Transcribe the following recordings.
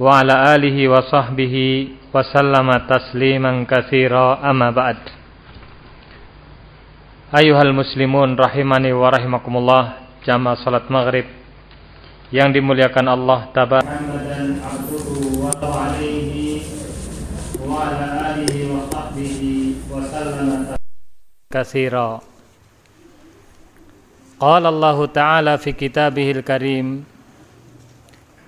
wa ala alihi wa sahbihi wa sallama tasliman katsira amma ba'd. Ayuhal muslimun rahimani wa rahimakumullah, jamaah salat maghrib yang dimuliakan Allah tabaraka katsira. Qala Allah Ta'ala fi kitabihil karim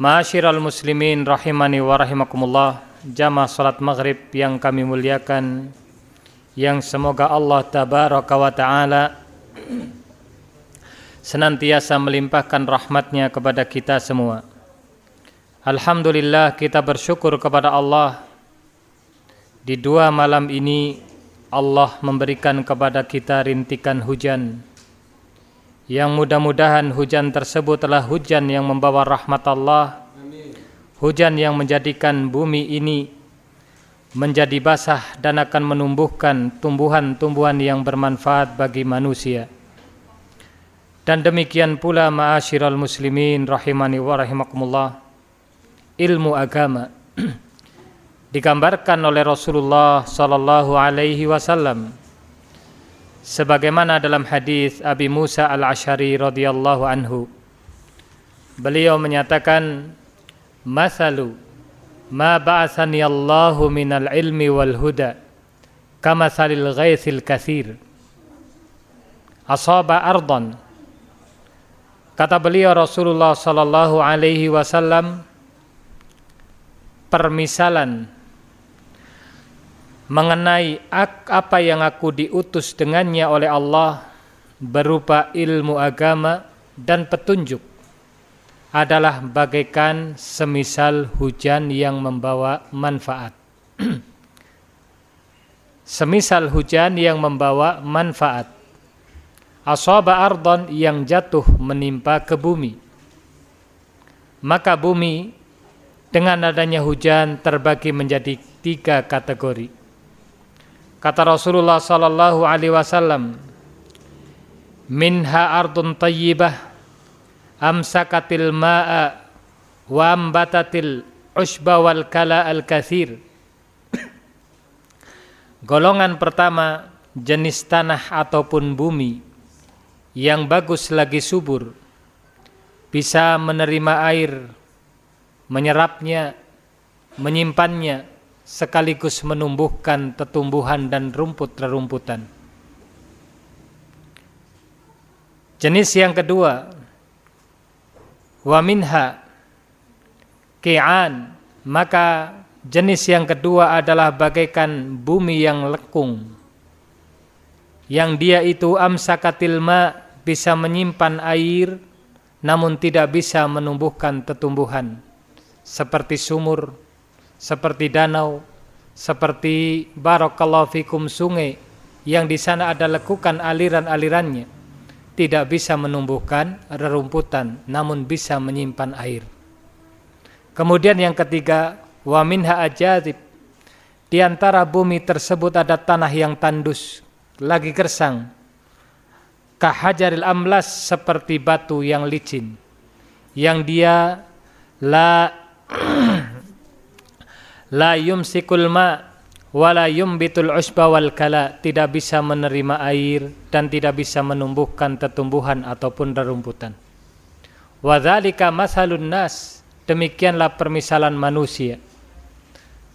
Ma'asyiral muslimin rahimani wa rahimakumullah Jamaah salat maghrib yang kami muliakan Yang semoga Allah tabaraka wa ta'ala Senantiasa melimpahkan rahmatnya kepada kita semua. Alhamdulillah kita bersyukur kepada Allah. Di dua malam ini Allah memberikan kepada kita rintikan hujan yang mudah-mudahan hujan tersebut adalah hujan yang membawa rahmat Allah. Hujan yang menjadikan bumi ini menjadi basah dan akan menumbuhkan tumbuhan-tumbuhan yang bermanfaat bagi manusia. Dan demikian pula ma'asyiral muslimin rahimani wa rahimakumullah ilmu agama. Digambarkan oleh Rasulullah sallallahu alaihi wasallam sebagaimana dalam hadis Abi Musa Al-Asy'ari radhiyallahu anhu. Beliau menyatakan masalu ma ba'athani Allahu minal ilmi wal huda kama salil ghaithil kathir. Asaba ardan. Kata beliau Rasulullah sallallahu alaihi wasallam permisalan mengenai apa yang aku diutus dengannya oleh Allah berupa ilmu agama dan petunjuk adalah bagaikan semisal hujan yang membawa manfaat. semisal hujan yang membawa manfaat. Asaba ardon yang jatuh menimpa ke bumi. Maka bumi dengan adanya hujan terbagi menjadi tiga kategori Kata Rasulullah sallallahu alaihi wasallam, "Minha ardun tayyibah amsakatil ma'a wa ambatatil ushba wal kala al kathir." Golongan pertama jenis tanah ataupun bumi yang bagus lagi subur bisa menerima air, menyerapnya, menyimpannya sekaligus menumbuhkan tetumbuhan dan rumput-rerumputan. Jenis yang kedua, wa minha ki'an, maka jenis yang kedua adalah bagaikan bumi yang lekung. Yang dia itu amsakatil ma bisa menyimpan air namun tidak bisa menumbuhkan tetumbuhan seperti sumur, seperti danau, seperti barakallahu fikum sungai yang di sana ada lekukan aliran-alirannya tidak bisa menumbuhkan rerumputan namun bisa menyimpan air. Kemudian yang ketiga wa minha ajadib di antara bumi tersebut ada tanah yang tandus, lagi gersang. Kahajaril amlas seperti batu yang licin. Yang dia la la yumsikul ma wala yumbitul usba wal kala tidak bisa menerima air dan tidak bisa menumbuhkan tetumbuhan ataupun rerumputan. Wadzalika masalun nas demikianlah permisalan manusia.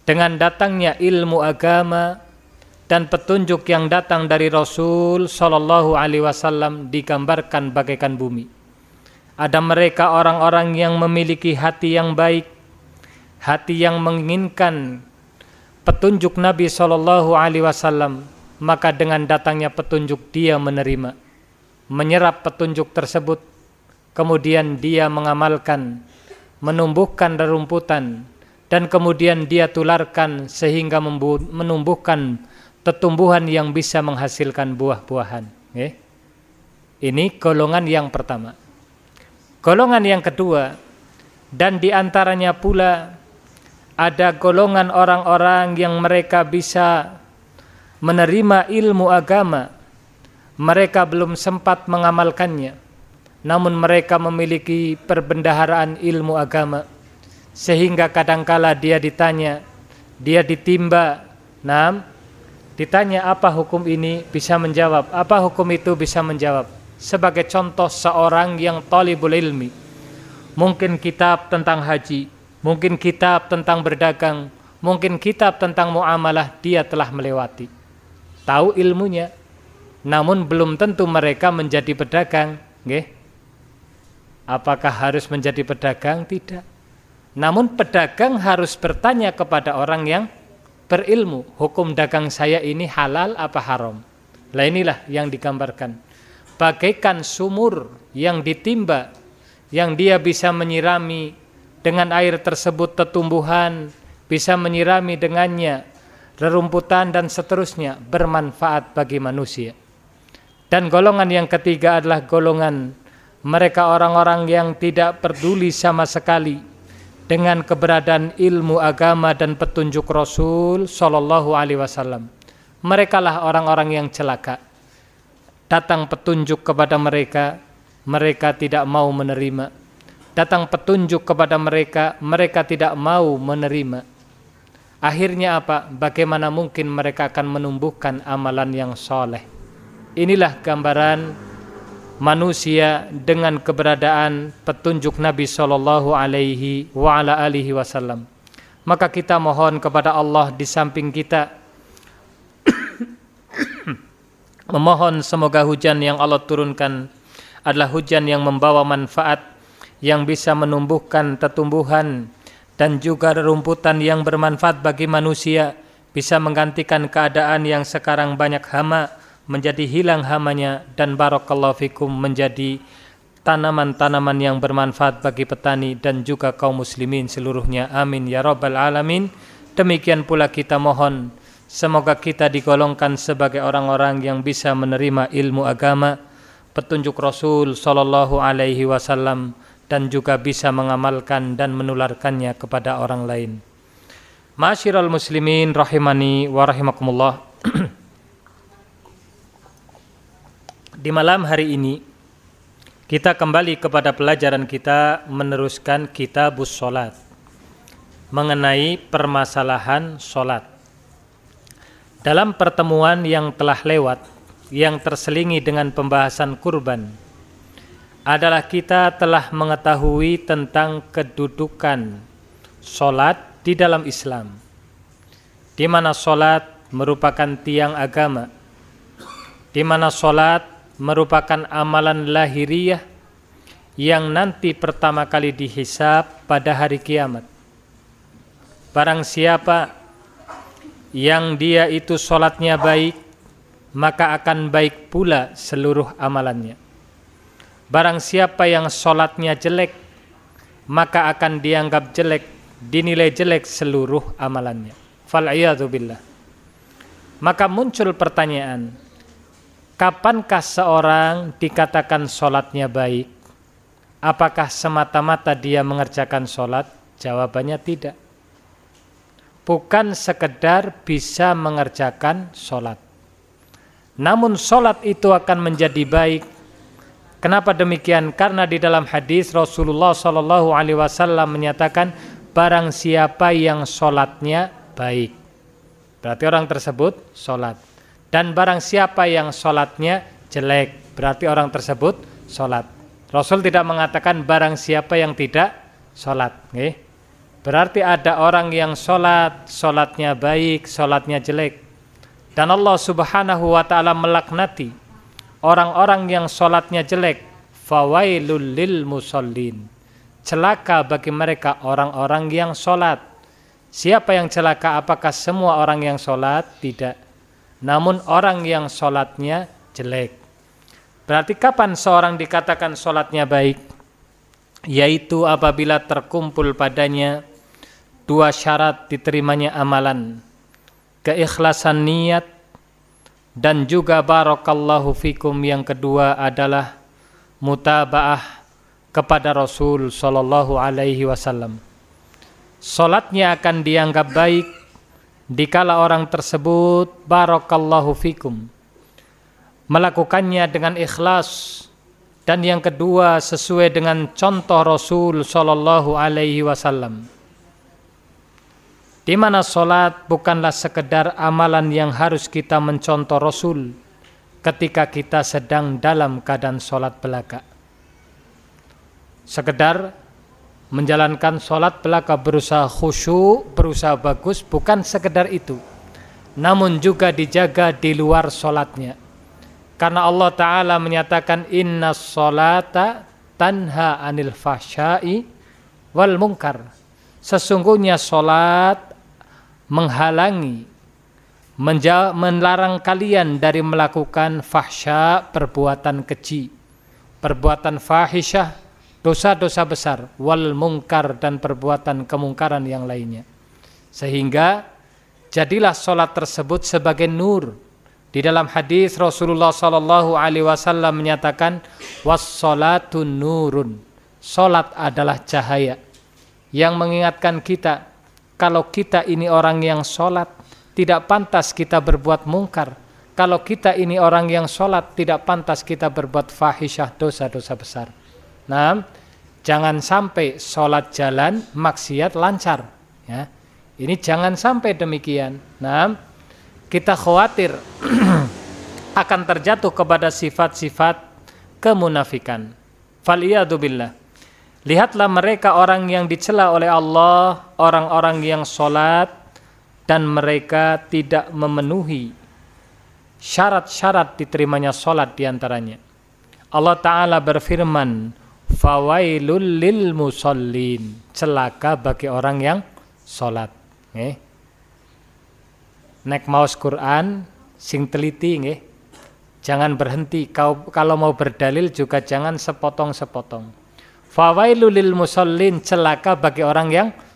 Dengan datangnya ilmu agama dan petunjuk yang datang dari Rasul Shallallahu Alaihi Wasallam digambarkan bagaikan bumi. Ada mereka orang-orang yang memiliki hati yang baik, hati yang menginginkan petunjuk Nabi Shallallahu Alaihi Wasallam maka dengan datangnya petunjuk dia menerima. Menyerap petunjuk tersebut kemudian dia mengamalkan menumbuhkan rerumputan dan kemudian dia tularkan sehingga menumbuhkan tetumbuhan yang bisa menghasilkan buah-buahan. Ini golongan yang pertama. Golongan yang kedua dan di antaranya pula ada golongan orang-orang yang mereka bisa menerima ilmu agama. Mereka belum sempat mengamalkannya. Namun mereka memiliki perbendaharaan ilmu agama. Sehingga kadangkala dia ditanya dia ditimba nam ditanya apa hukum ini? Bisa menjawab apa hukum itu? Bisa menjawab sebagai contoh seorang yang talibul ilmi. Mungkin kitab tentang haji mungkin kitab tentang berdagang, mungkin kitab tentang muamalah dia telah melewati. Tahu ilmunya, namun belum tentu mereka menjadi pedagang, nggih. Apakah harus menjadi pedagang? Tidak. Namun pedagang harus bertanya kepada orang yang berilmu, hukum dagang saya ini halal apa haram. Lah inilah yang digambarkan. Bagaikan sumur yang ditimba, yang dia bisa menyirami dengan air tersebut tetumbuhan bisa menyirami dengannya rerumputan dan seterusnya bermanfaat bagi manusia. Dan golongan yang ketiga adalah golongan mereka orang-orang yang tidak peduli sama sekali dengan keberadaan ilmu agama dan petunjuk Rasul Shallallahu Alaihi Wasallam. Mereka lah orang-orang yang celaka. Datang petunjuk kepada mereka, mereka tidak mau menerima datang petunjuk kepada mereka, mereka tidak mau menerima. Akhirnya apa? Bagaimana mungkin mereka akan menumbuhkan amalan yang soleh? Inilah gambaran manusia dengan keberadaan petunjuk Nabi Shallallahu Alaihi Wasallam. Maka kita mohon kepada Allah di samping kita memohon semoga hujan yang Allah turunkan adalah hujan yang membawa manfaat yang bisa menumbuhkan tetumbuhan dan juga rerumputan yang bermanfaat bagi manusia bisa menggantikan keadaan yang sekarang banyak hama menjadi hilang hamanya dan barakallahu fikum menjadi tanaman-tanaman yang bermanfaat bagi petani dan juga kaum muslimin seluruhnya. Amin ya rabbal alamin. Demikian pula kita mohon semoga kita digolongkan sebagai orang-orang yang bisa menerima ilmu agama. Petunjuk Rasul sallallahu alaihi wasallam dan juga bisa mengamalkan dan menularkannya kepada orang lain. Masyiral muslimin rahimani wa rahimakumullah. Di malam hari ini kita kembali kepada pelajaran kita meneruskan kitabus solat mengenai permasalahan solat. Dalam pertemuan yang telah lewat yang terselingi dengan pembahasan kurban adalah kita telah mengetahui tentang kedudukan solat di dalam Islam di mana solat merupakan tiang agama di mana solat merupakan amalan lahiriah yang nanti pertama kali dihisap pada hari kiamat. Barang siapa yang dia itu solatnya baik maka akan baik pula seluruh amalannya Barang siapa yang sholatnya jelek Maka akan dianggap jelek Dinilai jelek seluruh amalannya billah Maka muncul pertanyaan Kapankah seorang dikatakan sholatnya baik Apakah semata-mata dia mengerjakan sholat Jawabannya tidak bukan sekedar bisa mengerjakan sholat. Namun sholat itu akan menjadi baik. Kenapa demikian? Karena di dalam hadis Rasulullah Shallallahu Alaihi Wasallam menyatakan barang siapa yang sholatnya baik, berarti orang tersebut sholat. Dan barang siapa yang sholatnya jelek, berarti orang tersebut sholat. Rasul tidak mengatakan barang siapa yang tidak sholat. Okay? Berarti ada orang yang sholat, sholatnya baik, sholatnya jelek. Dan Allah subhanahu wa ta'ala melaknati orang-orang yang sholatnya jelek. Fawailul lil musallin. Celaka bagi mereka orang-orang yang sholat. Siapa yang celaka? Apakah semua orang yang sholat? Tidak. Namun orang yang sholatnya jelek. Berarti kapan seorang dikatakan sholatnya baik? Yaitu apabila terkumpul padanya dua syarat diterimanya amalan keikhlasan niat dan juga barakallahu fikum yang kedua adalah mutabaah kepada Rasul sallallahu alaihi wasallam. Salatnya akan dianggap baik dikala orang tersebut barakallahu fikum. Melakukannya dengan ikhlas. Dan yang kedua sesuai dengan contoh Rasul sallallahu alaihi wasallam di mana solat bukanlah sekedar amalan yang harus kita mencontoh Rasul ketika kita sedang dalam keadaan solat belaka. Sekedar menjalankan solat belaka berusaha khusyuk, berusaha bagus, bukan sekedar itu. Namun juga dijaga di luar solatnya. Karena Allah Ta'ala menyatakan inna solata tanha anil fahsyai wal mungkar. Sesungguhnya solat menghalangi melarang kalian dari melakukan fahsya perbuatan keji perbuatan fahisyah dosa-dosa besar wal mungkar dan perbuatan kemungkaran yang lainnya. Sehingga jadilah solat tersebut sebagai nur. Di dalam hadis Rasulullah Sallallahu Alaihi Wasallam menyatakan wassalatun nurun. Solat adalah cahaya yang mengingatkan kita kalau kita ini orang yang sholat, tidak pantas kita berbuat mungkar. Kalau kita ini orang yang sholat, tidak pantas kita berbuat fahisyah dosa-dosa besar. Nah, jangan sampai sholat jalan, maksiat lancar. Ya. Ini jangan sampai demikian. Nah, kita khawatir akan terjatuh kepada sifat-sifat kemunafikan. Faliyadu billah. Lihatlah mereka orang yang dicela oleh Allah, orang-orang yang sholat dan mereka tidak memenuhi syarat-syarat diterimanya sholat di antaranya. Allah Ta'ala berfirman, Fawailul lil musallin, celaka bagi orang yang sholat. Eh. Nek maus Quran, sing teliti nggih. Jangan berhenti. Kau kalau mau berdalil juga jangan sepotong-sepotong. Fawailul lil musallin celaka bagi orang yang sholat.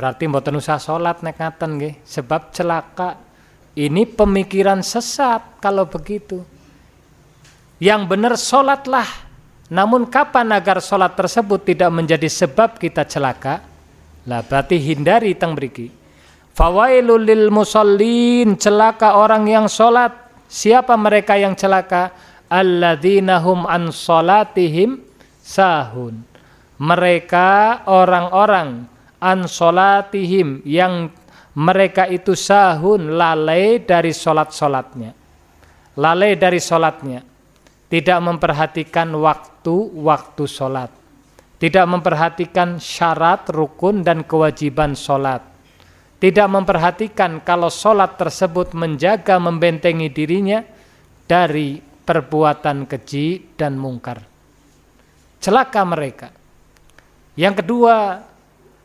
Berarti mboten usah sholat nek ngaten nggih, sebab celaka. Ini pemikiran sesat kalau begitu. Yang benar sholatlah. Namun kapan agar sholat tersebut tidak menjadi sebab kita celaka? Lah berarti hindari teng beriki. Fawailul lil musallin celaka orang yang sholat. Siapa mereka yang celaka? Alladzina hum an sholatihim sahun. Mereka orang-orang ansolatihim yang mereka itu sahun lalai dari solat-solatnya. Lalai dari solatnya. Tidak memperhatikan waktu-waktu solat. Tidak memperhatikan syarat, rukun, dan kewajiban solat. Tidak memperhatikan kalau solat tersebut menjaga membentengi dirinya dari perbuatan keji dan mungkar celaka mereka. Yang kedua,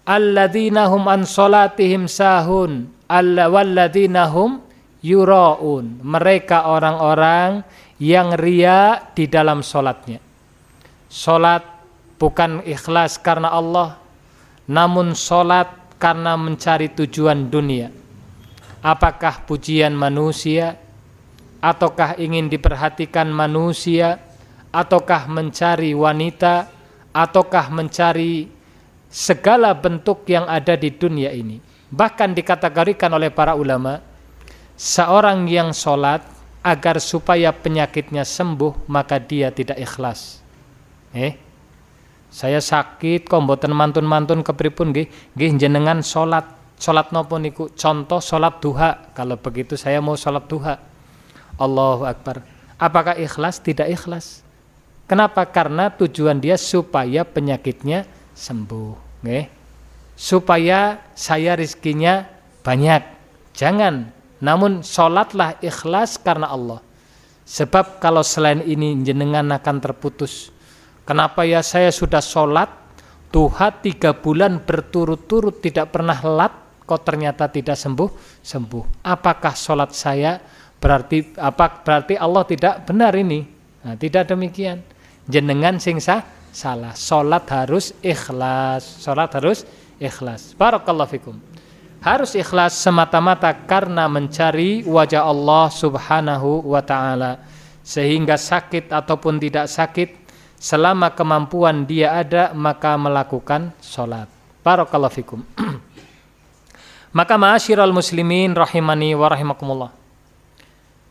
alladzina hum an salatihim sahun, alladzina hum yuraun. Mereka orang-orang yang ria di dalam solatnya. Solat bukan ikhlas karena Allah, namun solat karena mencari tujuan dunia. Apakah pujian manusia, ataukah ingin diperhatikan manusia, ataukah mencari wanita ataukah mencari segala bentuk yang ada di dunia ini. Bahkan dikategorikan oleh para ulama, seorang yang sholat agar supaya penyakitnya sembuh, maka dia tidak ikhlas. Eh, saya sakit kok mboten mantun-mantun kepripun nggih? Nggih jenengan salat salat napa niku? Contoh salat duha. Kalau begitu saya mau salat duha. Allahu akbar. Apakah ikhlas? Tidak ikhlas kenapa? Karena tujuan dia supaya penyakitnya sembuh nggih. Supaya saya rizkinya banyak. Jangan. Namun salatlah ikhlas karena Allah. Sebab kalau selain ini jenengan akan terputus. Kenapa ya saya sudah sholat Tuhan tiga bulan berturut-turut tidak pernah lat kok ternyata tidak sembuh? Sembuh. Apakah sholat saya berarti apa berarti Allah tidak benar ini? Nah, tidak demikian. Jenengan sing sah salah. Sholat harus ikhlas. Sholat harus ikhlas. Barakallahu fikum. Harus ikhlas semata-mata karena mencari wajah Allah Subhanahu wa taala. Sehingga sakit ataupun tidak sakit selama kemampuan dia ada maka melakukan sholat barakallahu fikum maka ma'asyiral muslimin rahimani wa rahimakumullah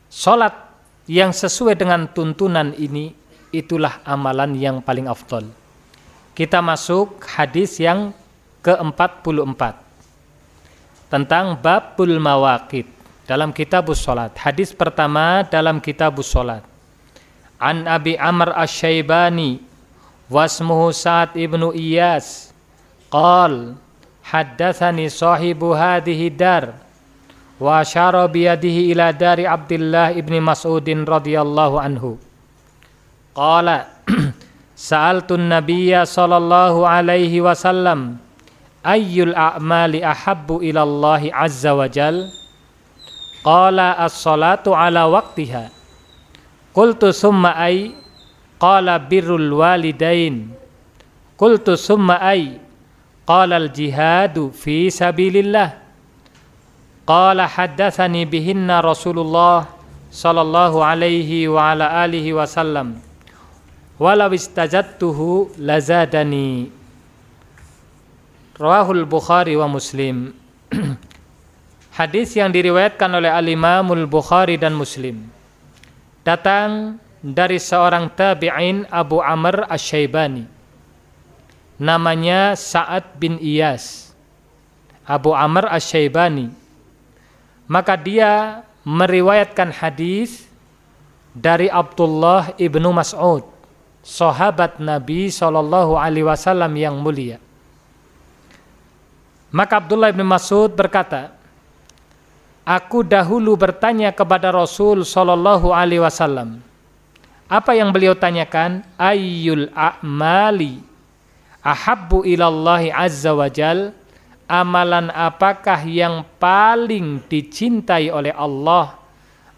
sholat yang sesuai dengan tuntunan ini itulah amalan yang paling afdol kita masuk hadis yang ke-44 tentang babul mawaqit dalam kitabus sholat hadis pertama dalam kitabus sholat an Abi Amr Asy-Syaibani wasmuhu Sa'ad ibnu Iyas qal haddatsani sahibu hadhihi dar wa asyara biyadihi ila dari Abdullah ibni Mas'udin radhiyallahu anhu qala sa'altu nabiyya sallallahu alaihi wasallam ayyul a'mali ahabbu ila Allah azza wa jal qala as-salatu ala waqtiha Qultu summa ay qala birrul walidain. Qultu summa ay qala al jihadu fi sabilillah. Qala haddatsani bihinna Rasulullah sallallahu alaihi wa ala alihi wasallam. Walau istajattuhu lazadani. Rawahul Bukhari wa Muslim. Hadis yang diriwayatkan oleh Al-Imamul Bukhari dan Muslim datang dari seorang tabi'in Abu Amr Asy-Syaibani. Namanya Sa'ad bin Iyas. Abu Amr Asy-Syaibani. Maka dia meriwayatkan hadis dari Abdullah ibnu Mas'ud, sahabat Nabi Shallallahu Alaihi Wasallam yang mulia. Maka Abdullah ibnu Mas'ud berkata, Aku dahulu bertanya kepada Rasul Shallallahu Alaihi Wasallam. Apa yang beliau tanyakan? Ayyul a'mali ahabbu ilallahi azza wa jal Amalan apakah yang paling dicintai oleh Allah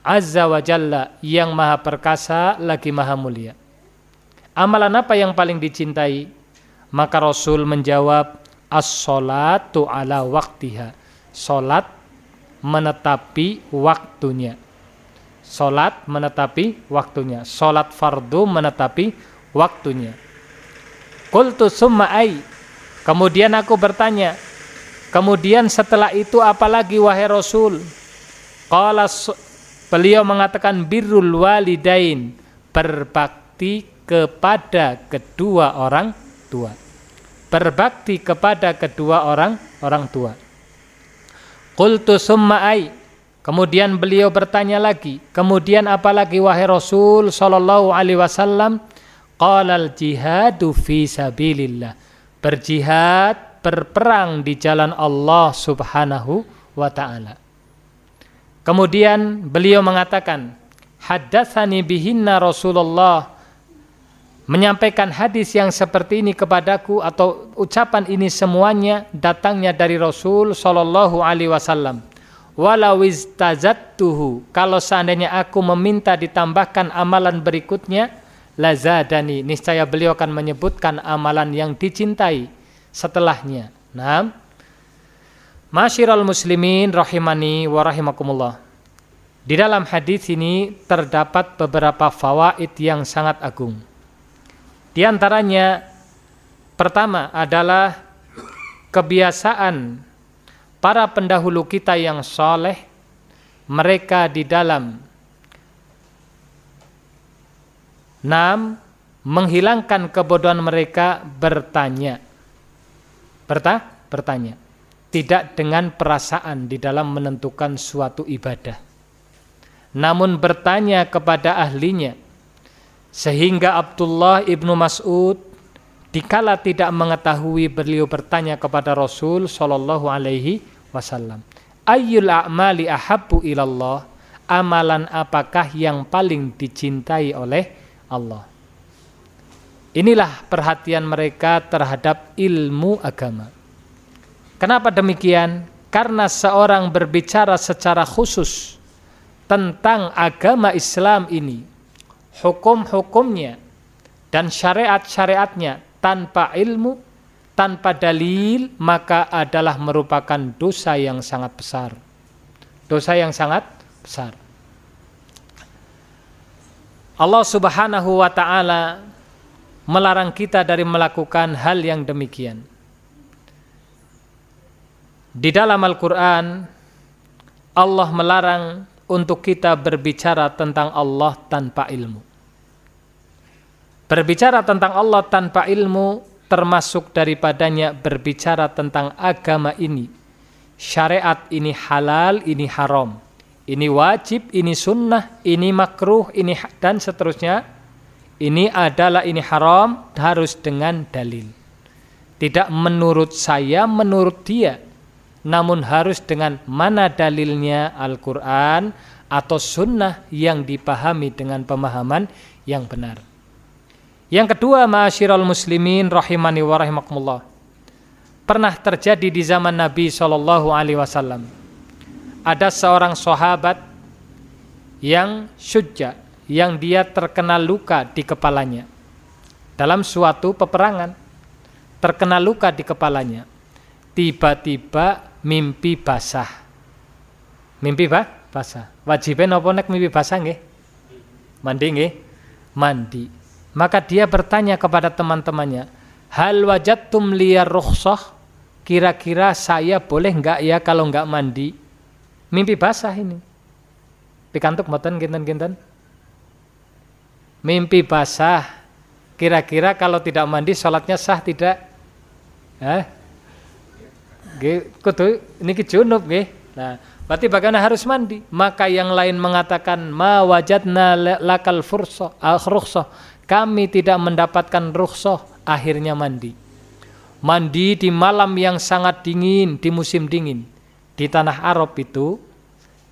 azza wa jalla yang maha perkasa lagi maha mulia? Amalan apa yang paling dicintai? Maka Rasul menjawab, As-salatu ala waktiha. Salat menetapi waktunya. Solat menetapi waktunya. Solat fardu menetapi waktunya. Kultu summa. Kemudian aku bertanya. Kemudian setelah itu apalagi wahai Rasul? Qala beliau mengatakan birrul walidain. Berbakti kepada kedua orang tua. Berbakti kepada kedua orang orang tua. Qultu summa ai. Kemudian beliau bertanya lagi, kemudian apalagi wahai Rasul sallallahu alaihi wasallam? Qalal jihadu fi sabilillah. Berjihad, berperang di jalan Allah Subhanahu wa taala. Kemudian beliau mengatakan, haddatsani bihinna Rasulullah menyampaikan hadis yang seperti ini kepadaku atau ucapan ini semuanya datangnya dari Rasul Shallallahu Alaihi Wasallam. Walau istazattuhu kalau seandainya aku meminta ditambahkan amalan berikutnya lazadani niscaya beliau akan menyebutkan amalan yang dicintai setelahnya. Nah, Masyiral muslimin rahimani wa rahimakumullah. Di dalam hadis ini terdapat beberapa fawaid yang sangat agung. Di antaranya pertama adalah kebiasaan para pendahulu kita yang soleh, mereka di dalam enam menghilangkan kebodohan mereka bertanya. Berta? Bertanya. Tidak dengan perasaan di dalam menentukan suatu ibadah. Namun bertanya kepada ahlinya. Sehingga Abdullah ibnu Mas'ud dikala tidak mengetahui beliau bertanya kepada Rasul Shallallahu alaihi wasallam. Ayyul a'mali ahabbu ilallah? Amalan apakah yang paling dicintai oleh Allah? Inilah perhatian mereka terhadap ilmu agama. Kenapa demikian? Karena seorang berbicara secara khusus tentang agama Islam ini, hukum-hukumnya dan syariat-syariatnya tanpa ilmu, tanpa dalil, maka adalah merupakan dosa yang sangat besar. Dosa yang sangat besar. Allah Subhanahu wa taala melarang kita dari melakukan hal yang demikian. Di dalam Al-Quran, Allah melarang untuk kita berbicara tentang Allah tanpa ilmu. Berbicara tentang Allah tanpa ilmu termasuk daripadanya berbicara tentang agama ini. Syariat ini halal, ini haram. Ini wajib, ini sunnah, ini makruh, ini dan seterusnya ini adalah ini haram harus dengan dalil. Tidak menurut saya, menurut dia. Namun harus dengan mana dalilnya Al-Quran atau sunnah yang dipahami dengan pemahaman yang benar. Yang kedua, ma'asyiral muslimin rahimani wa rahimakumullah. Pernah terjadi di zaman Nabi Shallallahu alaihi wasallam. Ada seorang sahabat yang syujja, yang dia terkena luka di kepalanya. Dalam suatu peperangan terkena luka di kepalanya tiba-tiba mimpi basah. Mimpi bah basah. Wajibnya nopo nek mimpi basah nggih? Mandi nggih? Mandi maka dia bertanya kepada teman-temannya hal wajadtum liyar rukhsah? Kira-kira saya boleh enggak ya kalau enggak mandi? Mimpi basah ini. Pikantuk mboten kinten-kinten? Mimpi basah. Kira-kira kalau tidak mandi sholatnya sah tidak? Eh? Kudu ini junub nggih. Nah berarti bagaimana harus mandi? Maka yang lain mengatakan ma wajadna lakal fursa rukhsah kami tidak mendapatkan rukhsah akhirnya mandi mandi di malam yang sangat dingin di musim dingin di tanah Arab itu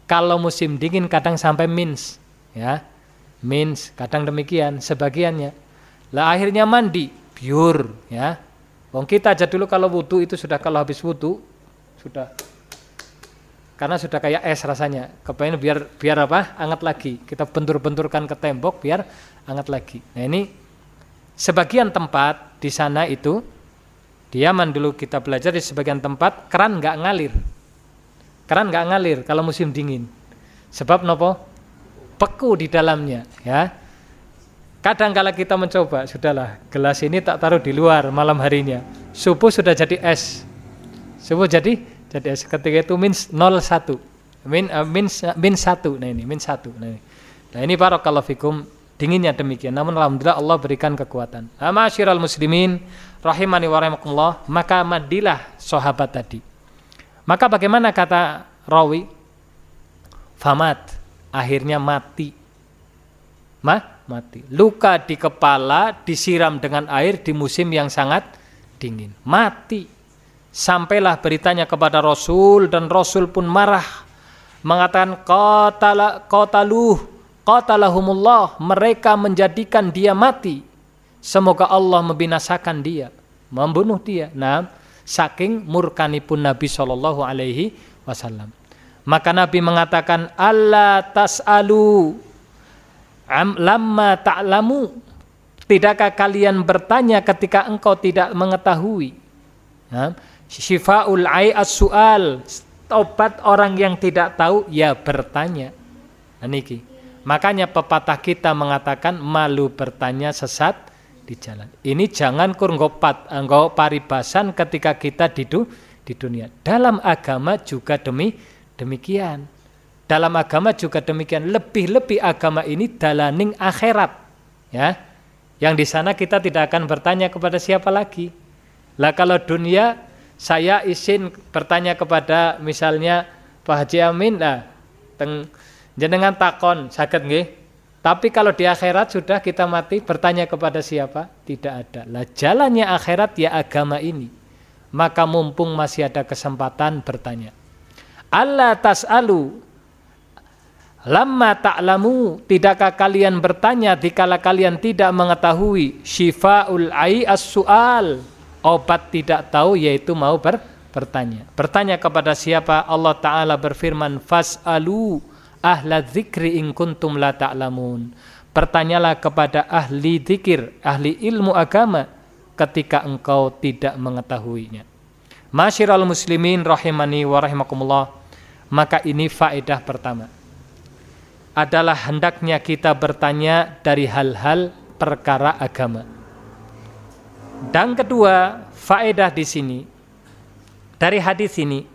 kalau musim dingin kadang sampai mins ya Means kadang demikian sebagiannya. Lah akhirnya mandi pure ya. Wong kita aja dulu kalau wudhu itu sudah kalau habis wudhu sudah karena sudah kayak es rasanya. Kepengen biar biar apa? Anget lagi. Kita bentur-benturkan ke tembok biar anget lagi. Nah ini sebagian tempat di sana itu di Yaman dulu kita belajar di sebagian tempat keran nggak ngalir. Keran nggak ngalir kalau musim dingin. Sebab nopo? beku di dalamnya ya kadang kala kita mencoba sudahlah gelas ini tak taruh di luar malam harinya subuh sudah jadi es subuh jadi jadi es ketika itu min 01 min uh, min min 1 nah ini min 1 nah ini. Nah ini barakallahu fikum. Dinginnya demikian. Namun alhamdulillah Allah berikan kekuatan. Amasyiral muslimin rahimani wa rahimakumullah maka madilah sahabat tadi. Maka bagaimana kata rawi? Famat. Akhirnya mati. Mah, mati. Luka di kepala disiram dengan air di musim yang sangat dingin. Mati. Sampailah beritanya kepada Rasul dan Rasul pun marah. Mengatakan qatala qataluh qatalahumullah mereka menjadikan dia mati. Semoga Allah membinasakan dia, membunuh dia. Nah, saking murkani pun Nabi Shallallahu alaihi wasallam. Maka Nabi mengatakan Allah tas'alu am lamma ta'lamu Tidakkah kalian bertanya ketika engkau tidak mengetahui? Ya. Syifaul ai as-su'al. Obat orang yang tidak tahu ya bertanya. Nah, niki. Makanya pepatah kita mengatakan malu bertanya sesat di jalan. Ini jangan kur ngopat nggo paribasan ketika kita di di dunia. Dalam agama juga demi demikian. Dalam agama juga demikian. Lebih-lebih agama ini dalaning akhirat. Ya. Yang di sana kita tidak akan bertanya kepada siapa lagi. Lah kalau dunia saya izin bertanya kepada misalnya Pak Haji Amin lah teng jenengan takon sakit nggih tapi kalau di akhirat sudah kita mati bertanya kepada siapa? Tidak ada. Lah jalannya akhirat ya agama ini. Maka mumpung masih ada kesempatan bertanya. Allah tas'alu Lama ta'lamu tidakkah kalian bertanya dikala kalian tidak mengetahui syifaul ai as-su'al obat tidak tahu yaitu mau ber, bertanya. Bertanya kepada siapa? Allah taala berfirman fas'alu ahla dzikri in kuntum la ta'lamun. Pertanyalah kepada ahli zikir, ahli ilmu agama ketika engkau tidak mengetahuinya. Masyiral muslimin rahimani wa rahimakumullah. Maka ini faedah pertama. Adalah hendaknya kita bertanya dari hal-hal perkara agama. Dan kedua, faedah di sini dari hadis ini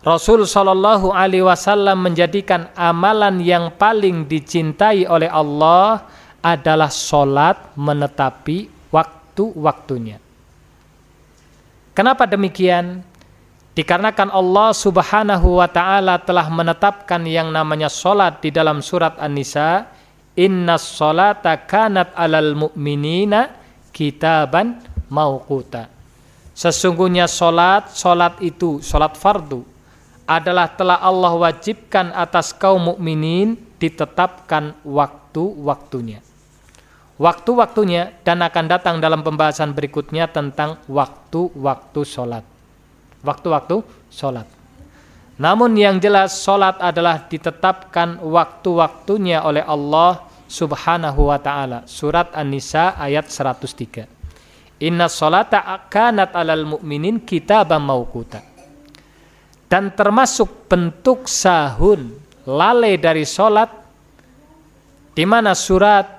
Rasul Shallallahu Alaihi Wasallam menjadikan amalan yang paling dicintai oleh Allah adalah solat menetapi waktu-waktunya. Kenapa demikian? Dikarenakan Allah Subhanahu wa taala telah menetapkan yang namanya solat di dalam surat An-Nisa, "Innas solata kanat 'alal mu'minina kitaban mauquta." Sesungguhnya solat, solat itu, solat fardu, adalah telah Allah wajibkan atas kaum mukminin ditetapkan waktu-waktunya. Waktu-waktunya dan akan datang dalam pembahasan berikutnya tentang waktu-waktu sholat. Waktu-waktu sholat. Namun yang jelas sholat adalah ditetapkan waktu-waktunya oleh Allah subhanahu wa ta'ala. Surat An-Nisa ayat 103. Inna sholata kanat alal mu'minin kitabam maukuta dan termasuk bentuk sahun lalai dari solat di mana surat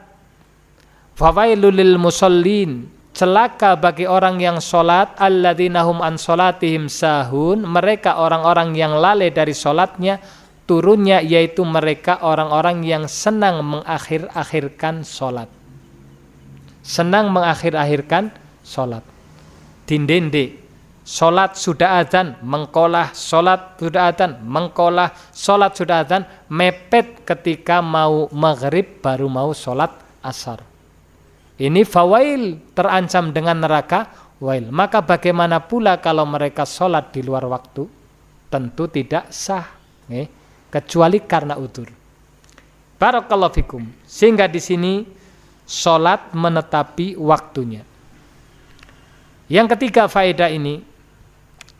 fawailul musallin celaka bagi orang yang solat alladzina hum an solatihim sahun mereka orang-orang yang lalai dari solatnya turunnya yaitu mereka orang-orang yang senang mengakhir-akhirkan solat senang mengakhir-akhirkan solat dindende Solat sudah adzan, mengkolah, solat sudah adzan, mengkolah, solat sudah adzan, mepet ketika mau maghrib baru mau solat asar. Ini fawail terancam dengan neraka wail. Maka bagaimana pula kalau mereka solat di luar waktu? Tentu tidak sah, eh, kecuali karena utur. Barakallahu fikum. Sehingga di sini solat menetapi waktunya. Yang ketiga faedah ini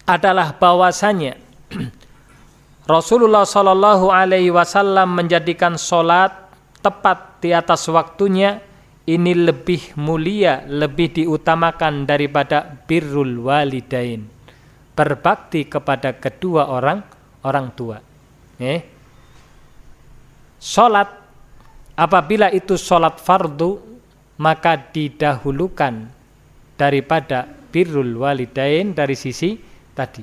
adalah bahwasanya Rasulullah Shallallahu Alaihi Wasallam menjadikan solat tepat di atas waktunya ini lebih mulia, lebih diutamakan daripada birrul walidain, berbakti kepada kedua orang orang tua. Eh? Solat apabila itu solat fardu maka didahulukan daripada birrul walidain dari sisi tadi.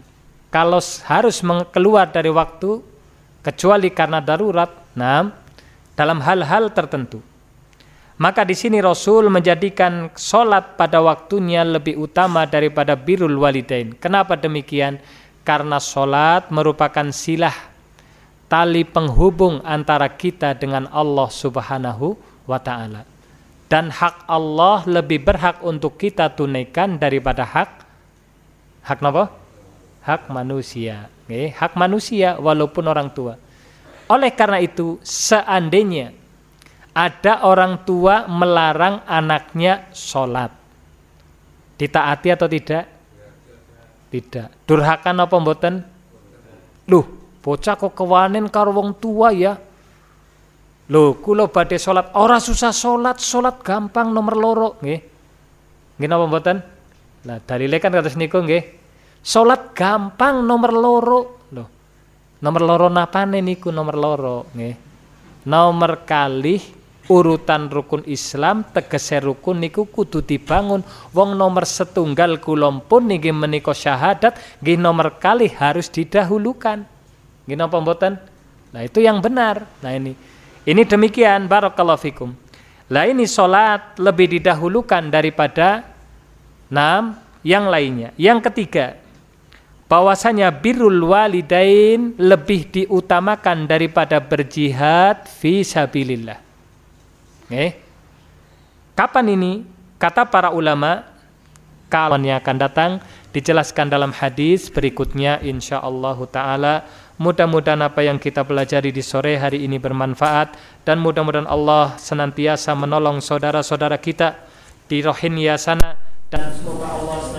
Kalau harus keluar dari waktu kecuali karena darurat, nah dalam hal-hal tertentu. Maka di sini Rasul menjadikan sholat pada waktunya lebih utama daripada birul walidain. Kenapa demikian? Karena sholat merupakan silah tali penghubung antara kita dengan Allah Subhanahu wa Ta'ala. Dan hak Allah lebih berhak untuk kita tunaikan daripada hak hak apa? hak manusia. Okay? Hak manusia walaupun orang tua. Oleh karena itu, seandainya ada orang tua melarang anaknya sholat, ditaati atau tidak? Tidak. Durhaka apa mboten? Loh, bocah kok kewanen karo wong tua ya? Loh, kula badhe sholat, ora susah sholat, sholat gampang nomor loro, nggih. Nggih napa mboten? Lah dalile kan kados niku nggih. Salat gampang nomor loro loh. Nomor loro napane niku nomor loro nggih. Nomor kalih urutan rukun Islam tegese rukun niku kudu dibangun wong nomor setunggal kulom pun niki menika syahadat nggih nomor kali harus didahulukan napa mboten nah itu yang benar nah ini ini demikian barakallahu fikum lah ini solat lebih didahulukan daripada enam yang lainnya yang ketiga bahwasanya birrul walidain lebih diutamakan daripada berjihad fi sabilillah. Eh? Kapan ini? Kata para ulama, kalau yang akan datang dijelaskan dalam hadis berikutnya insyaallah taala. Mudah-mudahan apa yang kita pelajari di sore hari ini bermanfaat dan mudah-mudahan Allah senantiasa menolong saudara-saudara kita di Rohingya sana dan semoga Allah